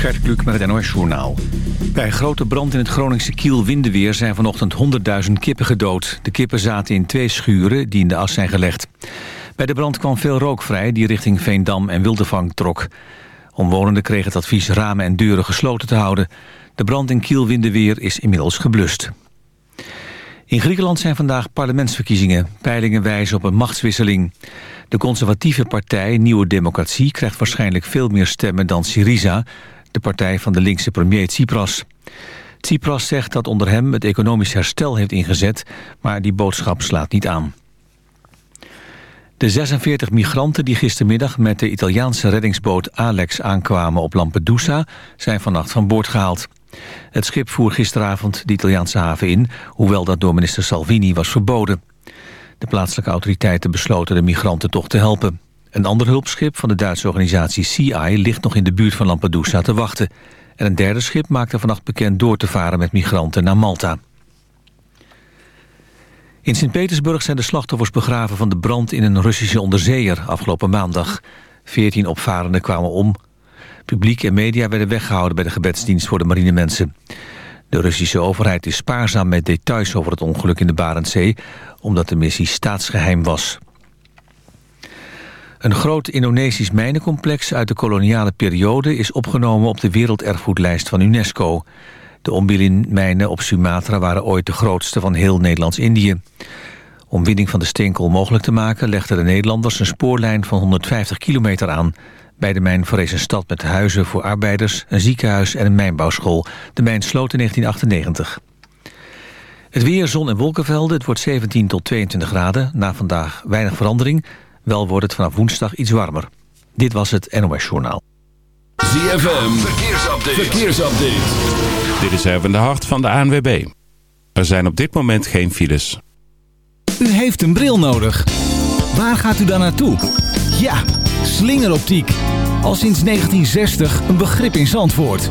Gert Kluk met het NOS Journaal. Bij een grote brand in het Groningse Kiel Windeweer zijn vanochtend 100.000 kippen gedood. De kippen zaten in twee schuren die in de as zijn gelegd. Bij de brand kwam veel rook vrij die richting Veendam en Wildevang trok. Omwonenden kregen het advies ramen en deuren gesloten te houden. De brand in Kiel Windeweer is inmiddels geblust. In Griekenland zijn vandaag parlementsverkiezingen. Peilingen wijzen op een machtswisseling. De conservatieve partij Nieuwe Democratie krijgt waarschijnlijk veel meer stemmen dan Syriza, de partij van de linkse premier Tsipras. Tsipras zegt dat onder hem het economisch herstel heeft ingezet, maar die boodschap slaat niet aan. De 46 migranten die gistermiddag met de Italiaanse reddingsboot Alex aankwamen op Lampedusa zijn vannacht van boord gehaald. Het schip voer gisteravond de Italiaanse haven in, hoewel dat door minister Salvini was verboden. De plaatselijke autoriteiten besloten de migranten toch te helpen. Een ander hulpschip van de Duitse organisatie CI ligt nog in de buurt van Lampedusa te wachten. En een derde schip maakte vannacht bekend door te varen met migranten naar Malta. In Sint-Petersburg zijn de slachtoffers begraven van de brand in een Russische onderzeeër afgelopen maandag. Veertien opvarenden kwamen om. Publiek en media werden weggehouden bij de gebedsdienst voor de marinemensen. De Russische overheid is spaarzaam met details over het ongeluk in de Barentszee... omdat de missie staatsgeheim was. Een groot Indonesisch mijnencomplex uit de koloniale periode... is opgenomen op de werelderfgoedlijst van UNESCO. De Ombilin-mijnen op Sumatra waren ooit de grootste van heel Nederlands-Indië. Om winning van de steenkool mogelijk te maken... legden de Nederlanders een spoorlijn van 150 kilometer aan... Bij de mijn verrees een stad met huizen voor arbeiders, een ziekenhuis en een mijnbouwschool. De mijn sloot in 1998. Het weer, zon en wolkenvelden. Het wordt 17 tot 22 graden. Na vandaag weinig verandering. Wel wordt het vanaf woensdag iets warmer. Dit was het NOS Journaal. ZFM, verkeersupdate. verkeersupdate. Dit is even de hart van de ANWB. Er zijn op dit moment geen files. U heeft een bril nodig. Waar gaat u dan naartoe? Ja, slingeroptiek. Al sinds 1960 een begrip in Zandvoort.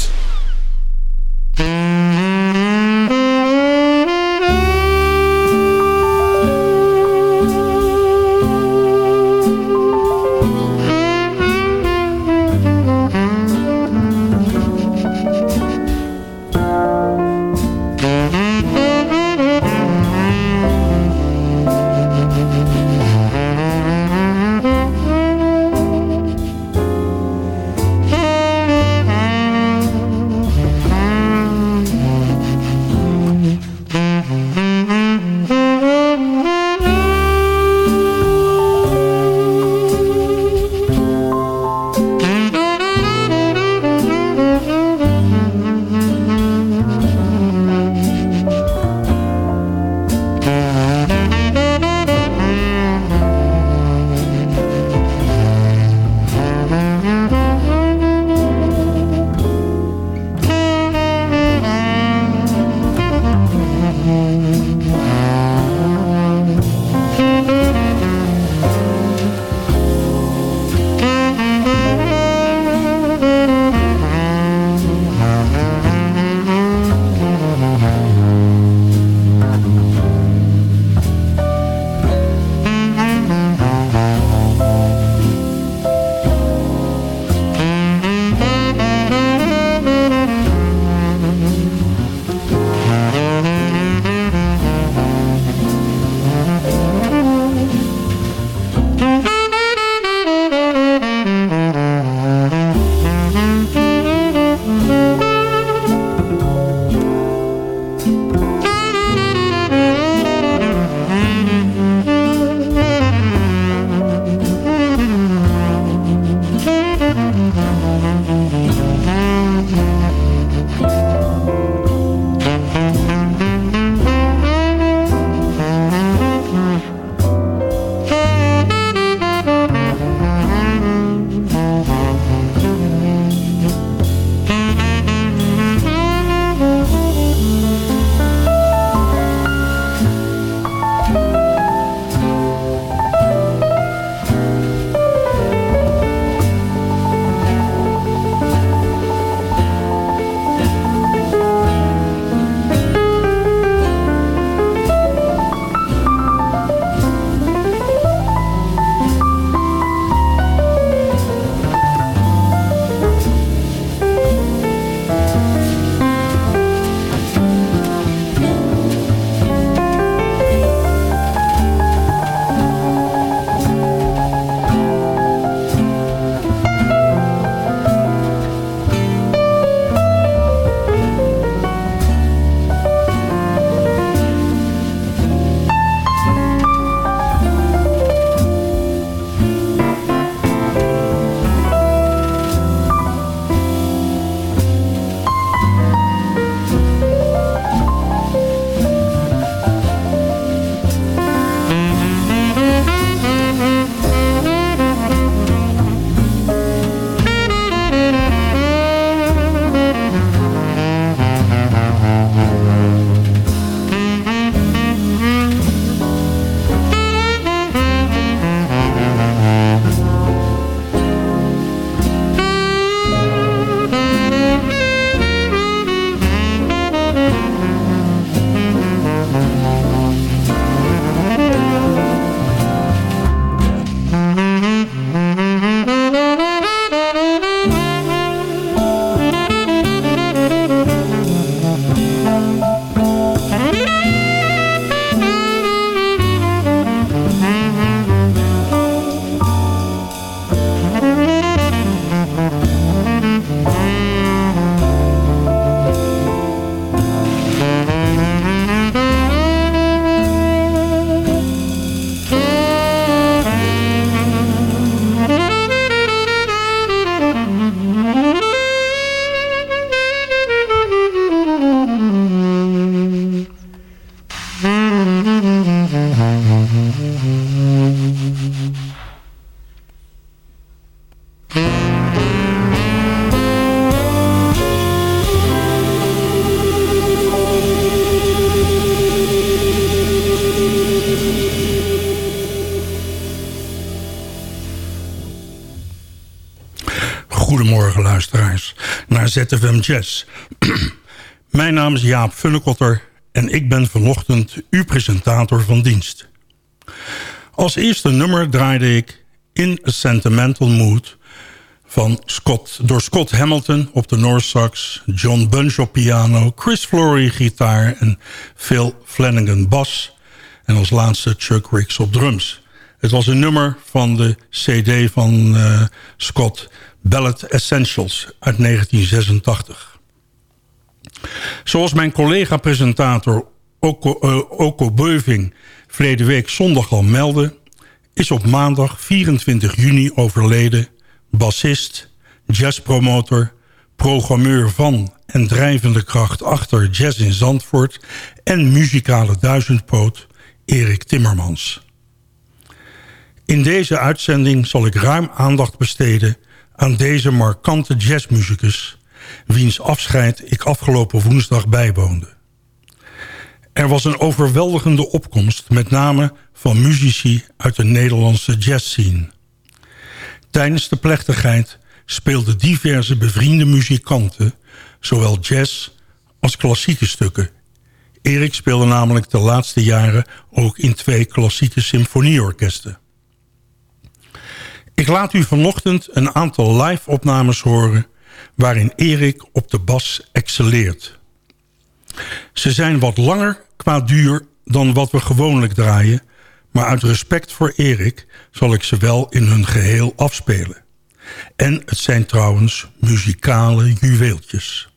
Goedemorgen luisteraars naar ZFM Jazz. Mijn naam is Jaap Funnekotter en ik ben vanochtend uw presentator van dienst. Als eerste nummer draaide ik In a Sentimental Mood... Van Scott, door Scott Hamilton op de North Sax... John Bunch op piano, Chris Flory gitaar en Phil Flanagan bas... en als laatste Chuck Ricks op drums. Het was een nummer van de cd van uh, Scott... Ballad Essentials uit 1986. Zoals mijn collega-presentator Oko, uh, Beuving verleden week zondag al meldde... is op maandag 24 juni overleden bassist, jazzpromotor... programmeur van en drijvende kracht achter Jazz in Zandvoort... en muzikale duizendpoot Erik Timmermans. In deze uitzending zal ik ruim aandacht besteden aan deze markante jazzmuzikus... wiens afscheid ik afgelopen woensdag bijwoonde. Er was een overweldigende opkomst, met name van muzici uit de Nederlandse jazzscene. Tijdens de plechtigheid speelden diverse bevriende muzikanten... zowel jazz als klassieke stukken. Erik speelde namelijk de laatste jaren ook in twee klassieke symfonieorkesten. Ik laat u vanochtend een aantal live-opnames horen... waarin Erik op de bas excelleert. Ze zijn wat langer qua duur dan wat we gewoonlijk draaien... maar uit respect voor Erik zal ik ze wel in hun geheel afspelen. En het zijn trouwens muzikale juweeltjes.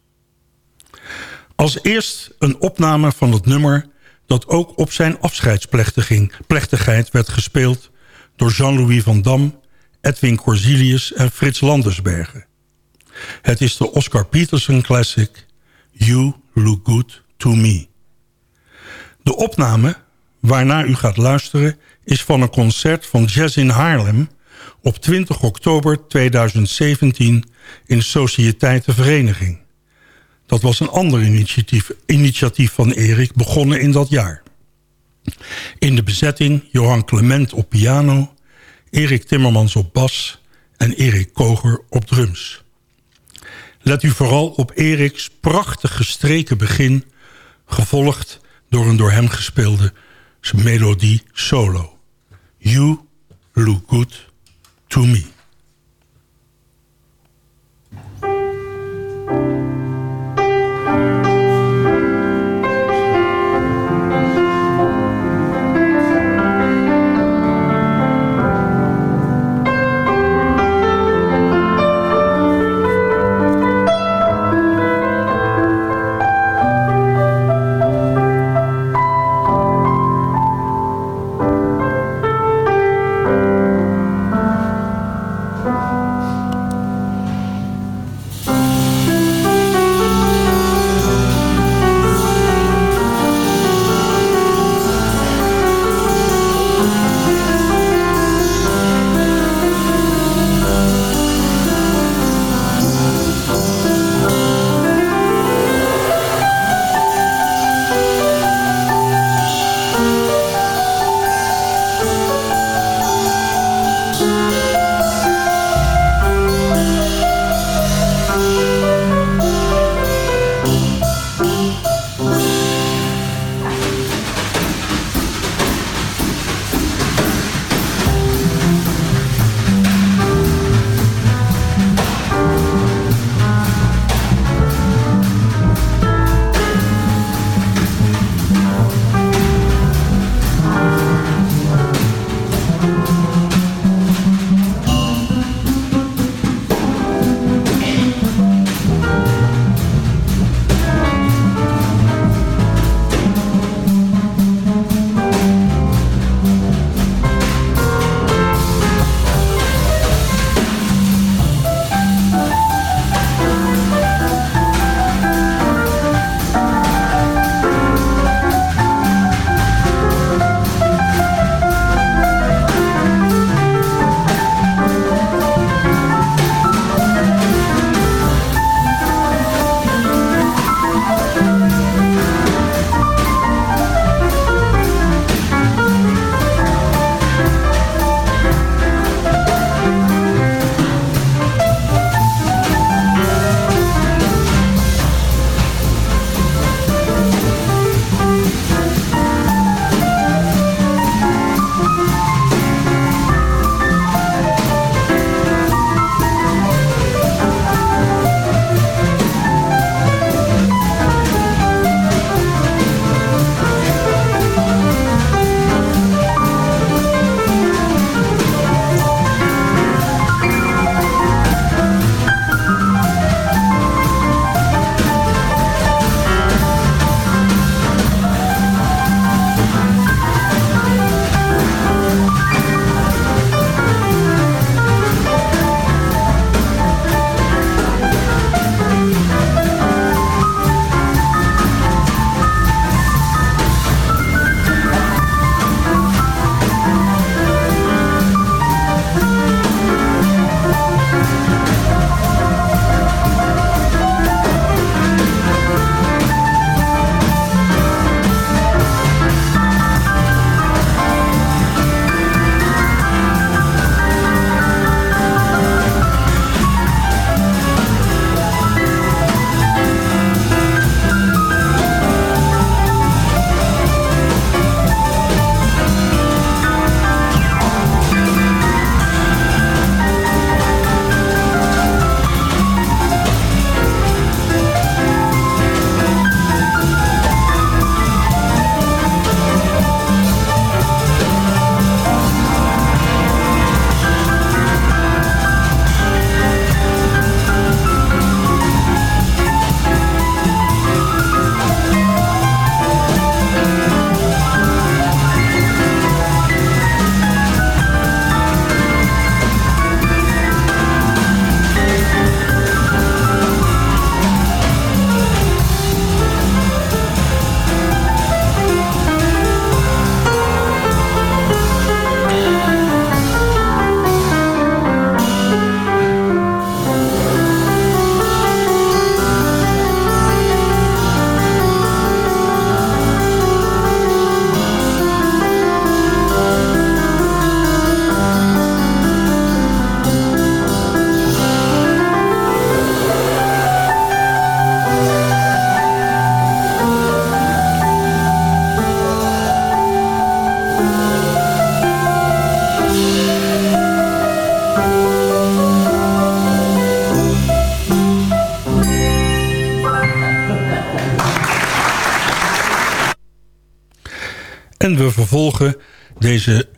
Als eerst een opname van het nummer... dat ook op zijn afscheidsplechtigheid werd gespeeld... door Jean-Louis van Dam Edwin Corzilius en Frits Landersbergen. Het is de Oscar Peterson classic You Look Good To Me. De opname waarna u gaat luisteren is van een concert van Jazz in Haarlem... op 20 oktober 2017 in de Sociëteiten Vereniging. Dat was een ander initiatief, initiatief van Erik, begonnen in dat jaar. In de bezetting Johan Clement op piano... Erik Timmermans op bas en Erik Koger op drums. Let u vooral op Eriks prachtig gestreken begin... gevolgd door een door hem gespeelde melodie solo. You look good to me.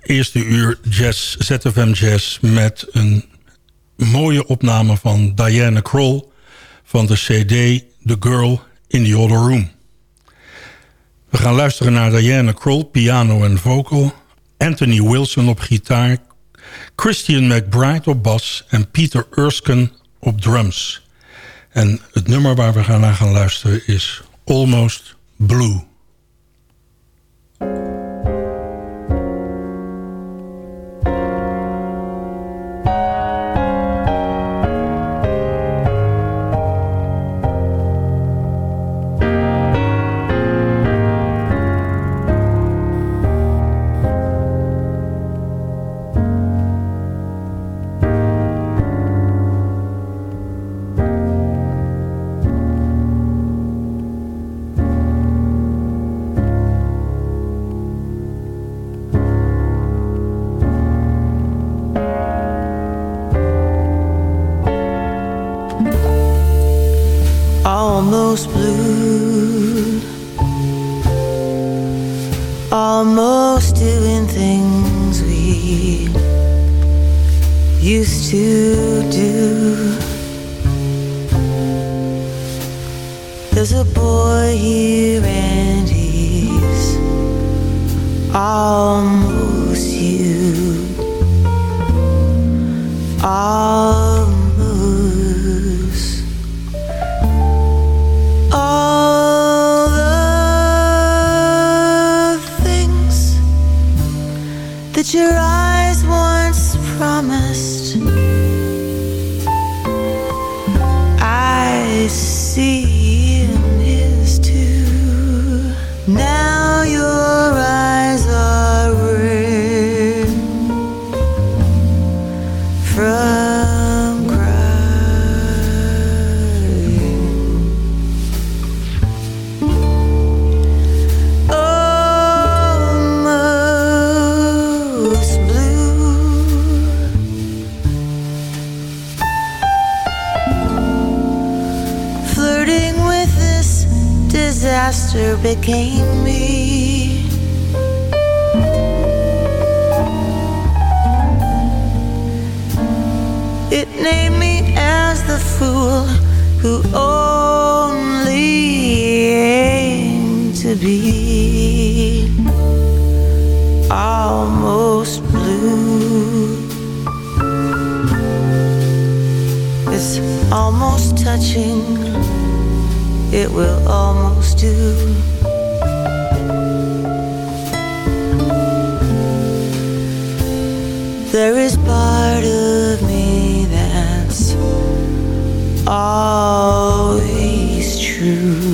Eerste uur jazz, ZFM Jazz... met een mooie opname van Diana Kroll van de CD The Girl in the Other Room. We gaan luisteren naar Diana Kroll, piano en vocal... Anthony Wilson op gitaar... Christian McBride op bas en Peter Erskine op drums. En het nummer waar we gaan naar gaan luisteren is Almost Blue. Almost blue. Almost doing things we used to do. There's a boy here and he's almost you. All became me. It named me as the fool who only aimed to be almost blue. It's almost touching it will almost do. There is part of me that's always true.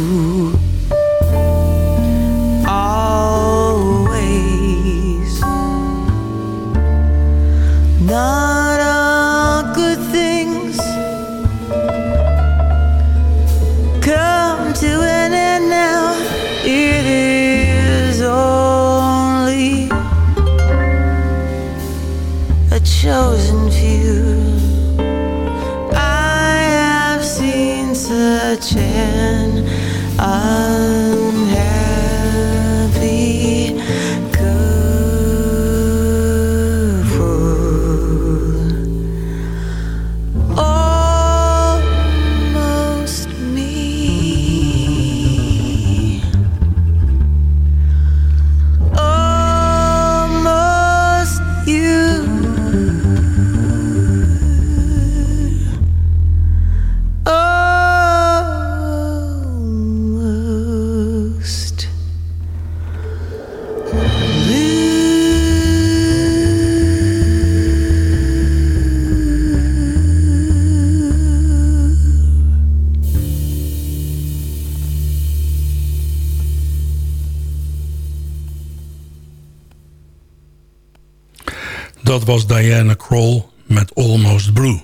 Diana Kroll met Almost Blue.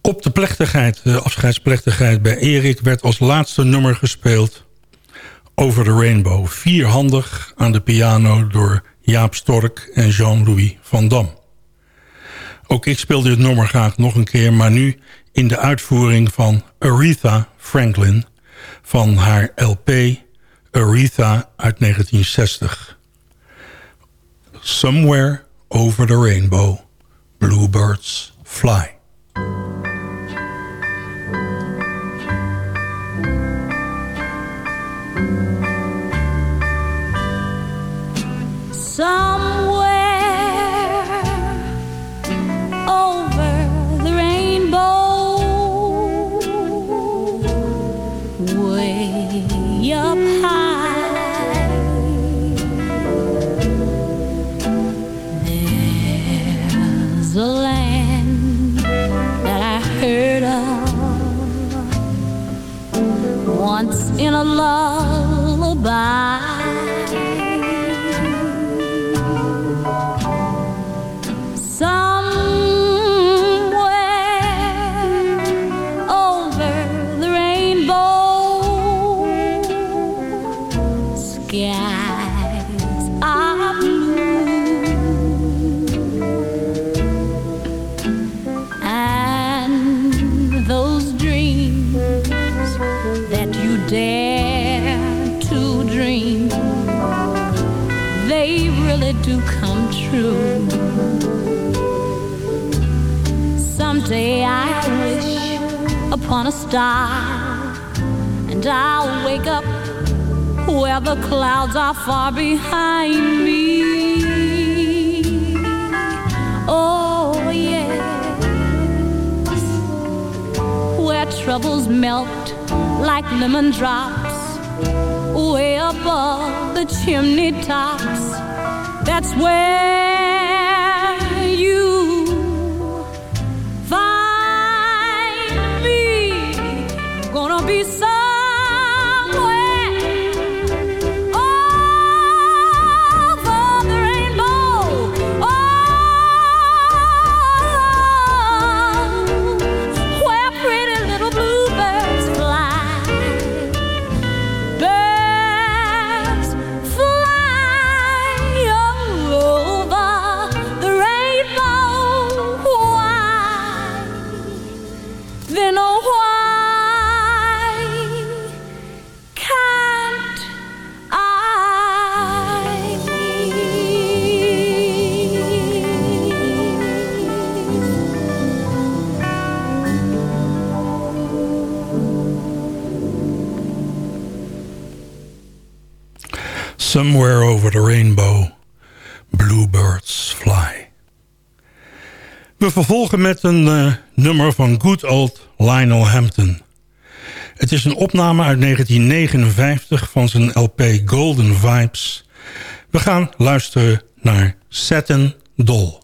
Op de plechtigheid, de afscheidsplechtigheid bij Erik... werd als laatste nummer gespeeld Over the Rainbow. Vierhandig aan de piano door Jaap Stork en Jean-Louis van Dam. Ook ik speelde het nummer graag nog een keer... maar nu in de uitvoering van Aretha Franklin... van haar LP Aretha uit 1960. Somewhere over the rainbow, bluebirds fly. A star And I'll wake up where the clouds are far behind me. Oh yes Where troubles melt like lemon drops Way above the chimney tops. That's where you Somewhere over the rainbow, bluebirds fly. We vervolgen met een uh, nummer van good old Lionel Hampton. Het is een opname uit 1959 van zijn LP Golden Vibes. We gaan luisteren naar Satin Doll.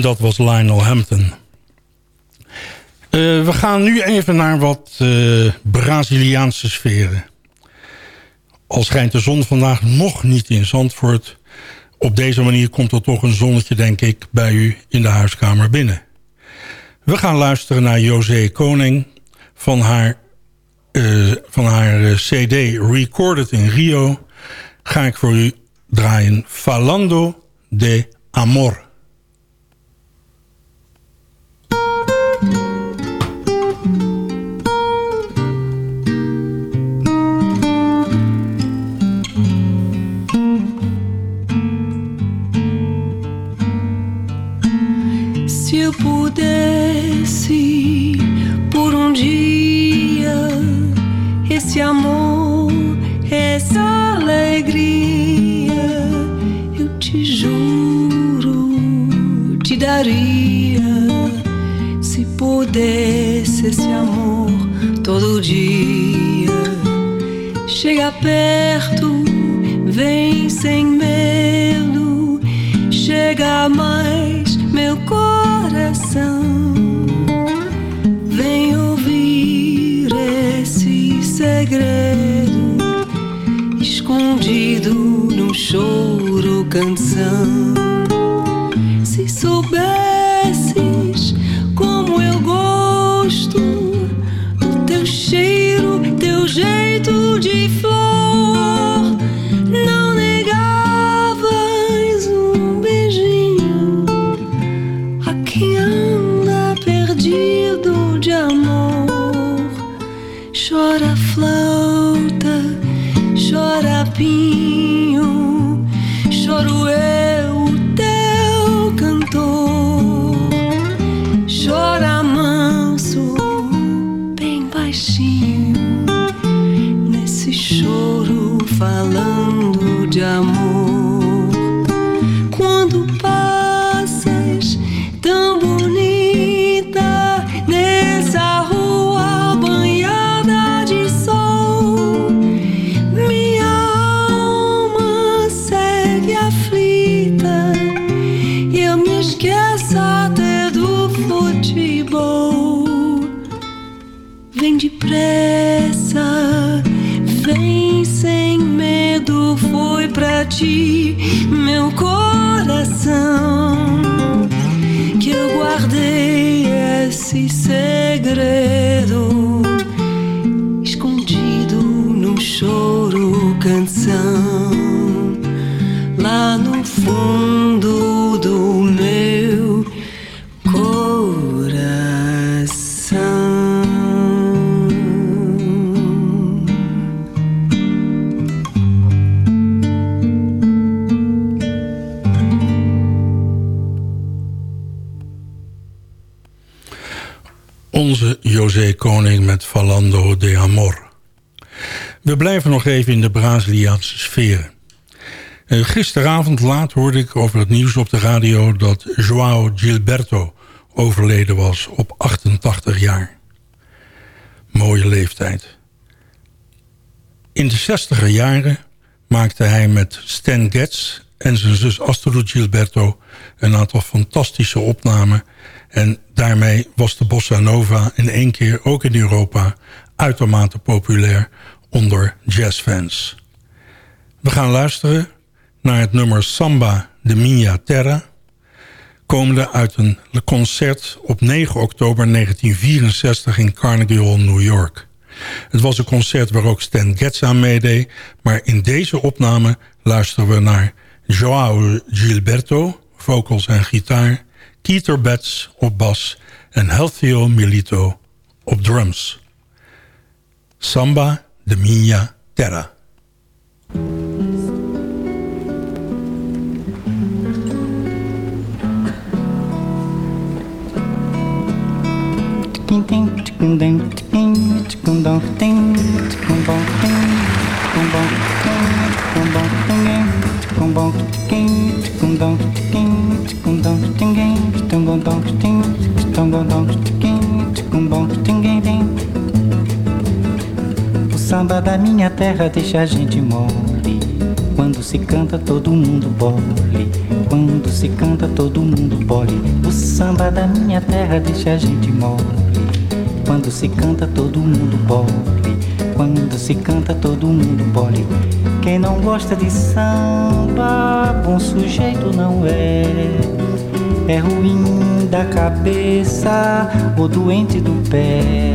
Dat was Lionel Hampton. Uh, we gaan nu even naar wat uh, Braziliaanse sferen. Al schijnt de zon vandaag nog niet in Zandvoort. Op deze manier komt er toch een zonnetje, denk ik, bij u in de huiskamer binnen. We gaan luisteren naar José Koning van haar, uh, van haar cd Recorded in Rio. Ga ik voor u draaien Falando de Amor. Um dia esse amor, essa alegria, eu te juro, te daria se pudesse esse amor todo dia. Chega perto, vem sem medo, chega mais meu coração. Segredo escondido no choro canção. Se soubesses como eu gosto do teu cheiro, teu jeito Braziliaanse sfeer. Eh, gisteravond laat hoorde ik over het nieuws op de radio... dat João Gilberto overleden was op 88 jaar. Mooie leeftijd. In de 60er jaren maakte hij met Stan Getz en zijn zus Astrid Gilberto... een aantal fantastische opnamen... en daarmee was de bossa nova in één keer, ook in Europa... uitermate populair onder jazzfans. We gaan luisteren naar het nummer Samba de Minha Terra... komende uit een concert op 9 oktober 1964 in Carnegie Hall, New York. Het was een concert waar ook Stan Getz aan meedeed... maar in deze opname luisteren we naar João Gilberto, vocals en gitaar... Keiter Betts op bas en Helthio Milito op drums. Samba de Minha Terra. O samba da minha terra deixa a gente mole. Quando se canta todo mundo bole. Quando se canta todo mundo bole. O samba da minha terra deixa a gente mole. Quando se canta todo mundo bole. Quando se canta todo mundo bole. Quem não gosta de samba, bom sujeito não é. É ruim da cabeça ou doente do pé.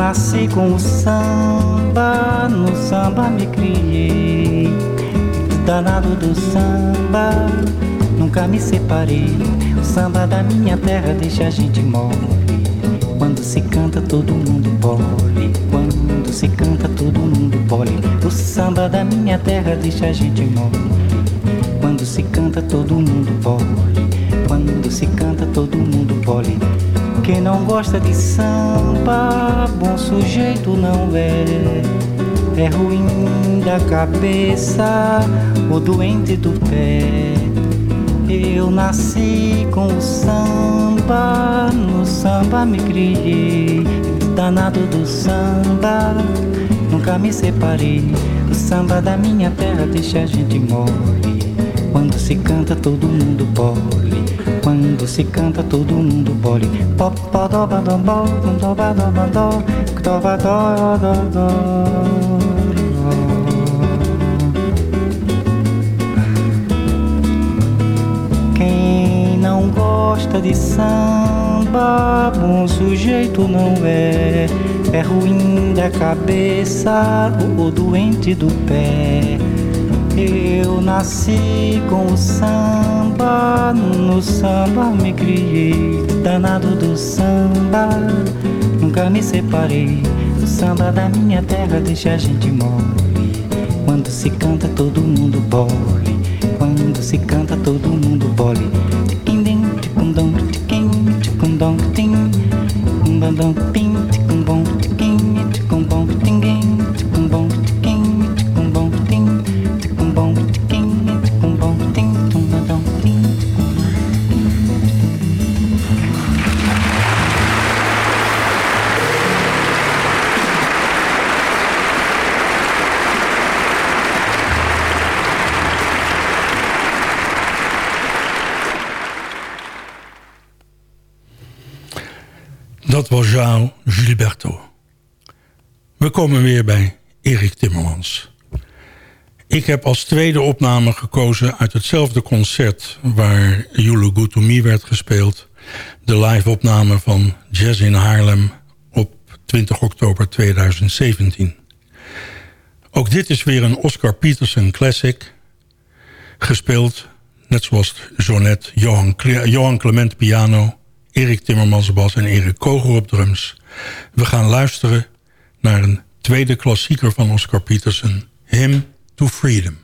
Nasci com o samba, no samba me criei. Danado do samba, nunca me separei. O samba da minha terra deixa a gente mole. Quando se canta, todo mundo bole. Quando se canta, todo mundo bole. O samba da minha terra deixa a gente mole. Quando se canta, todo mundo bole. Quando se canta, todo mundo bole. Quem não gosta de samba, bom sujeito não é. É ruim da cabeça, o doente do pé. Eu nasci com o samba, no samba me criei. Danado do samba, nunca me separei. O samba da minha terra deixa a gente morrer. Quando se canta, todo mundo bole. Quando se canta, todo mundo bole. Pop, doba, doba, doba, doba, doba, doba, doba, Quem não gosta de samba, bom sujeito não é. É ruim da cabeça ou doente do pé. Eu nasci com o samba, no samba me criei, danado do samba, nunca me separei. O samba da minha terra deixa a gente mole. Quando se canta todo mundo bole, quando se canta todo mundo bole. Tiquindim, ticundom, tiquim, ticundom, tim, bandom, tim, was Jean Gilberto. We komen weer bij Erik Timmermans. Ik heb als tweede opname gekozen uit hetzelfde concert... waar You Good To Me werd gespeeld. De live-opname van Jazz in Haarlem op 20 oktober 2017. Ook dit is weer een Oscar Peterson classic. Gespeeld, net zoals Jonet, Johan, Johan Clement piano... Erik Timmermans bas en Erik Koger op drums. We gaan luisteren naar een tweede klassieker van Oscar Peterson... Hymn to Freedom.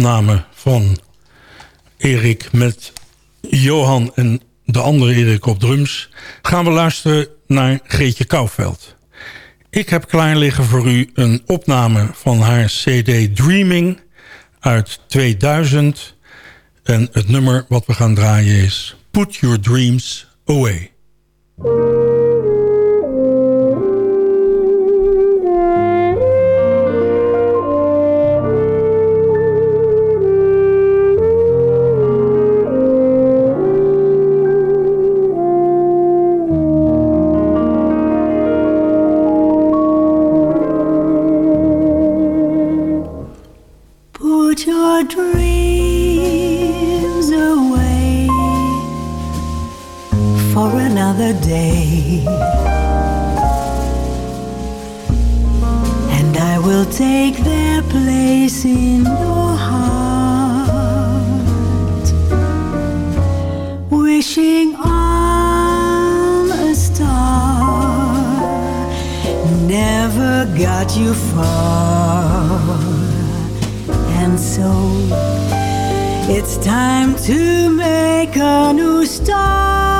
Opname van Erik met Johan en de andere Erik op drums... gaan we luisteren naar Greetje Kouwveld. Ik heb klaar liggen voor u een opname van haar cd Dreaming uit 2000. En het nummer wat we gaan draaien is Put Your Dreams Away. another day. And I will take their place in your heart. Wishing on a star never got you far. And so it's time to make a new start.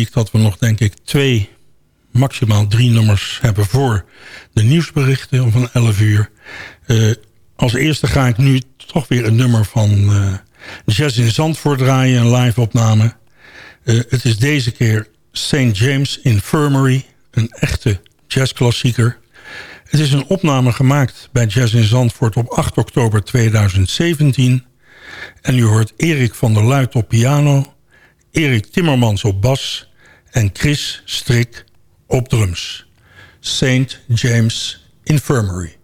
ik dat we nog denk ik twee, maximaal drie nummers hebben voor de nieuwsberichten van 11 uur. Uh, als eerste ga ik nu toch weer een nummer van uh, Jazz in Zandvoort draaien, een live opname. Uh, het is deze keer St. James Infirmary, een echte jazzklassieker. Het is een opname gemaakt bij Jazz in Zandvoort op 8 oktober 2017... En u hoort Erik van der Luit op piano... Erik Timmermans op bas... en Chris Strik op drums. St. James Infirmary.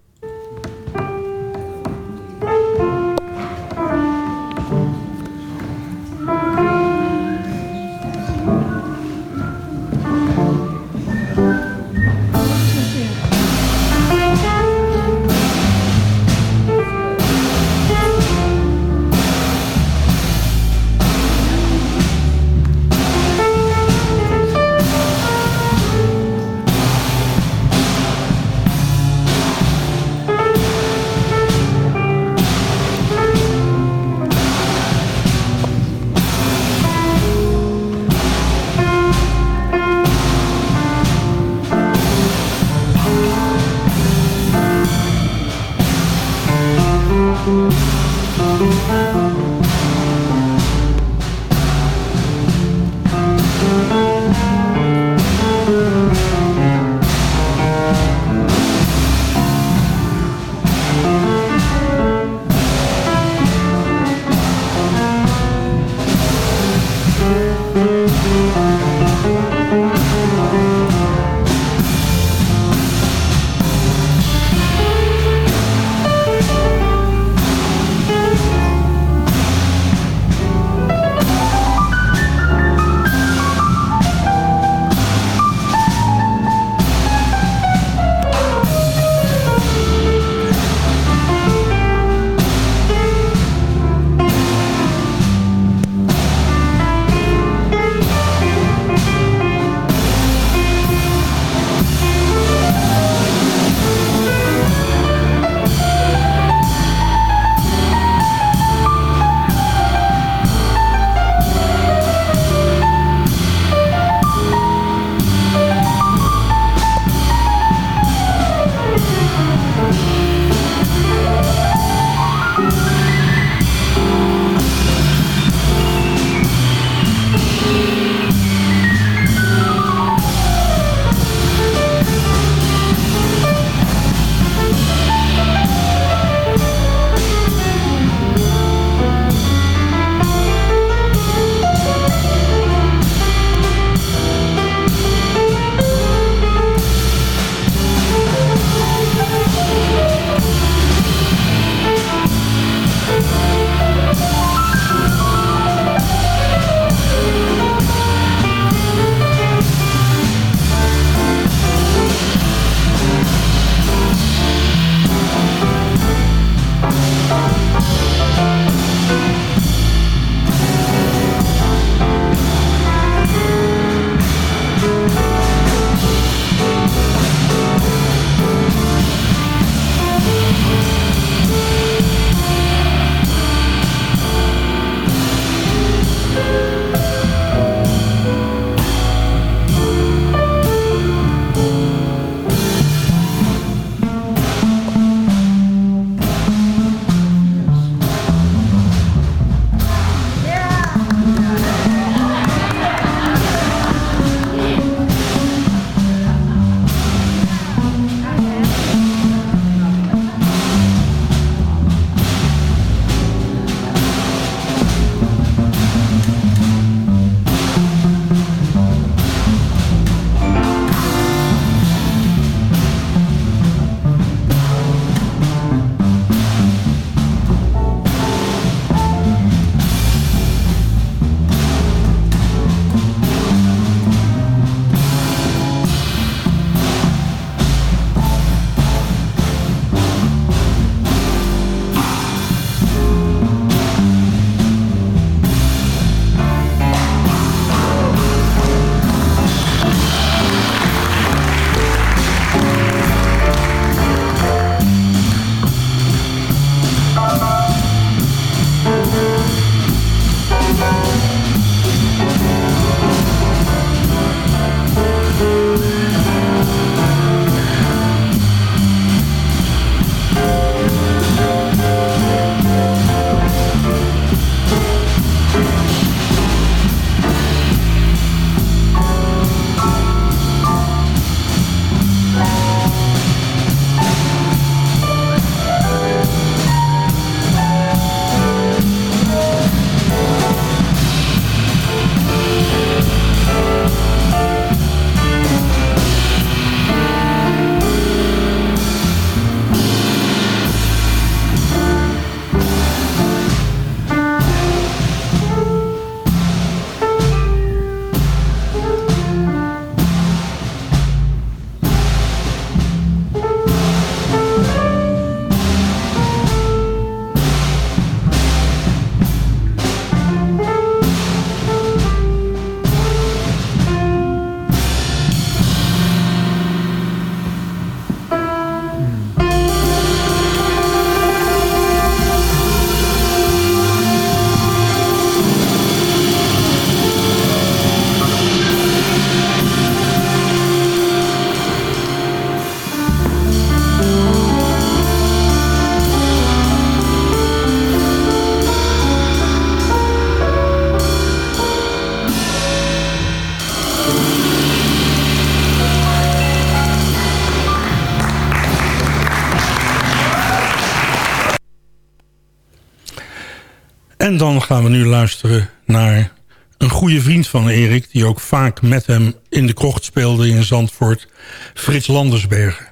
Gaan we nu luisteren naar een goede vriend van Erik... die ook vaak met hem in de krocht speelde in Zandvoort, Frits Landersbergen.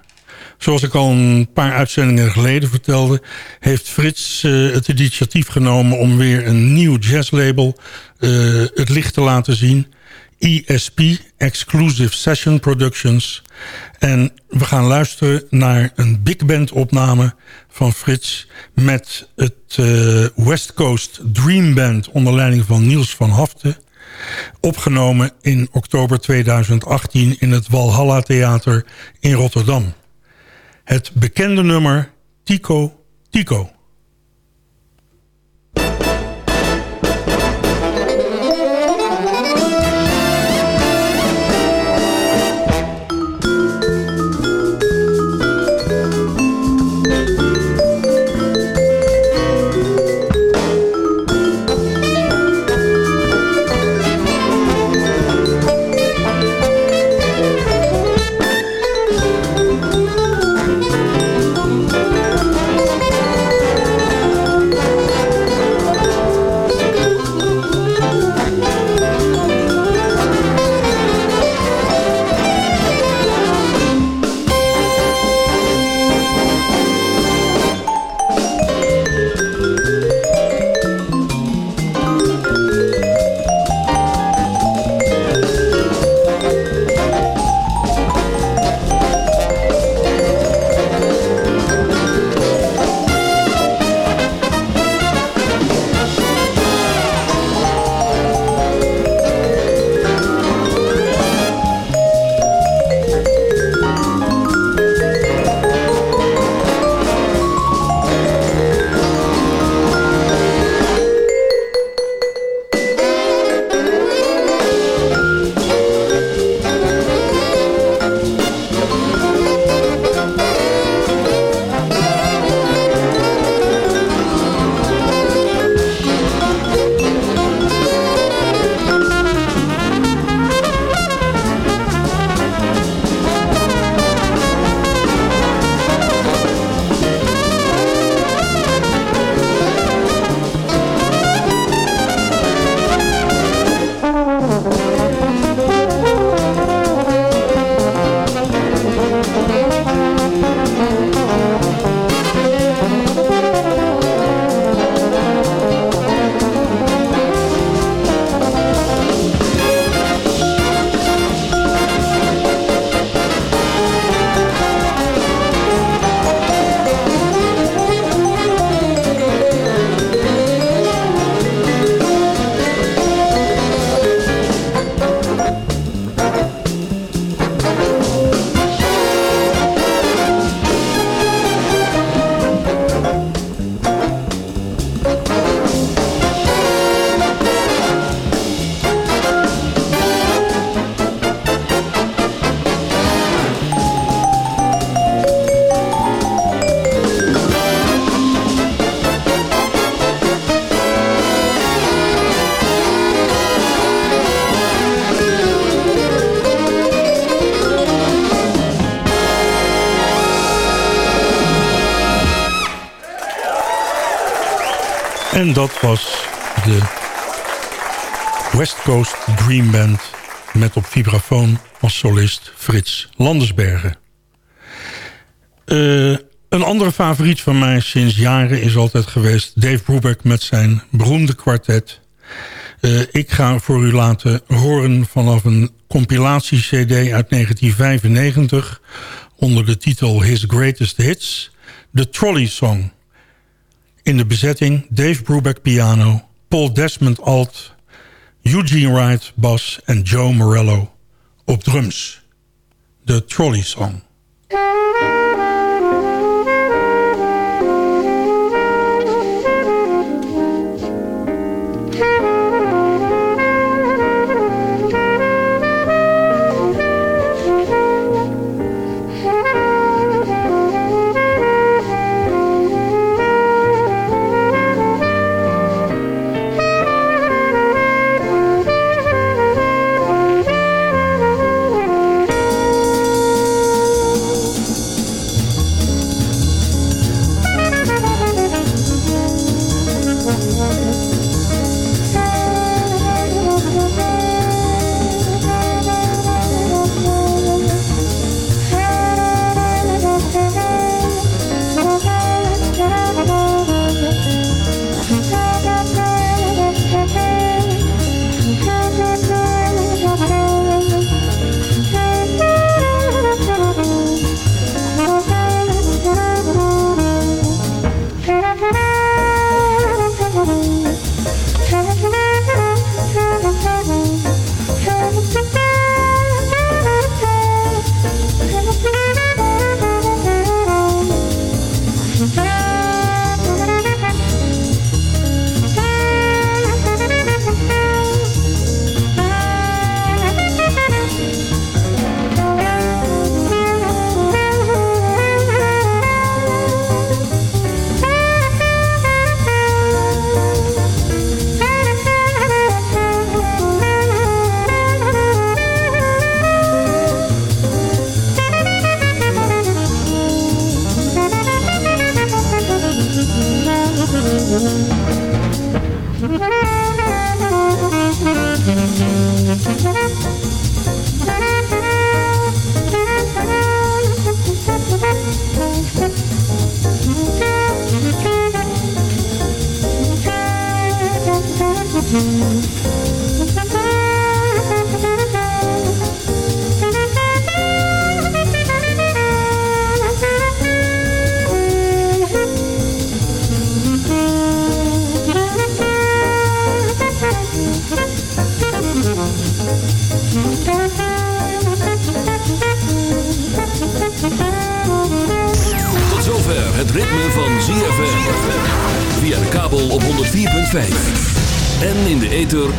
Zoals ik al een paar uitzendingen geleden vertelde... heeft Frits uh, het initiatief genomen om weer een nieuw jazzlabel uh, het licht te laten zien... ESP, Exclusive Session Productions. En we gaan luisteren naar een big band opname van Frits... met het uh, West Coast Dream Band onder leiding van Niels van Haften. Opgenomen in oktober 2018 in het Walhalla Theater in Rotterdam. Het bekende nummer Tico Tico. En dat was de West Coast Dream Band... met op vibrafoon als solist Frits Landersbergen. Uh, een andere favoriet van mij sinds jaren is altijd geweest... Dave Brubeck met zijn beroemde kwartet. Uh, ik ga voor u laten horen vanaf een compilatie-cd uit 1995... onder de titel His Greatest Hits... The Trolley Song... In de bezetting Dave Brubeck piano, Paul Desmond alt, Eugene Wright bas en Joe Morello op drums. De Trolley Song.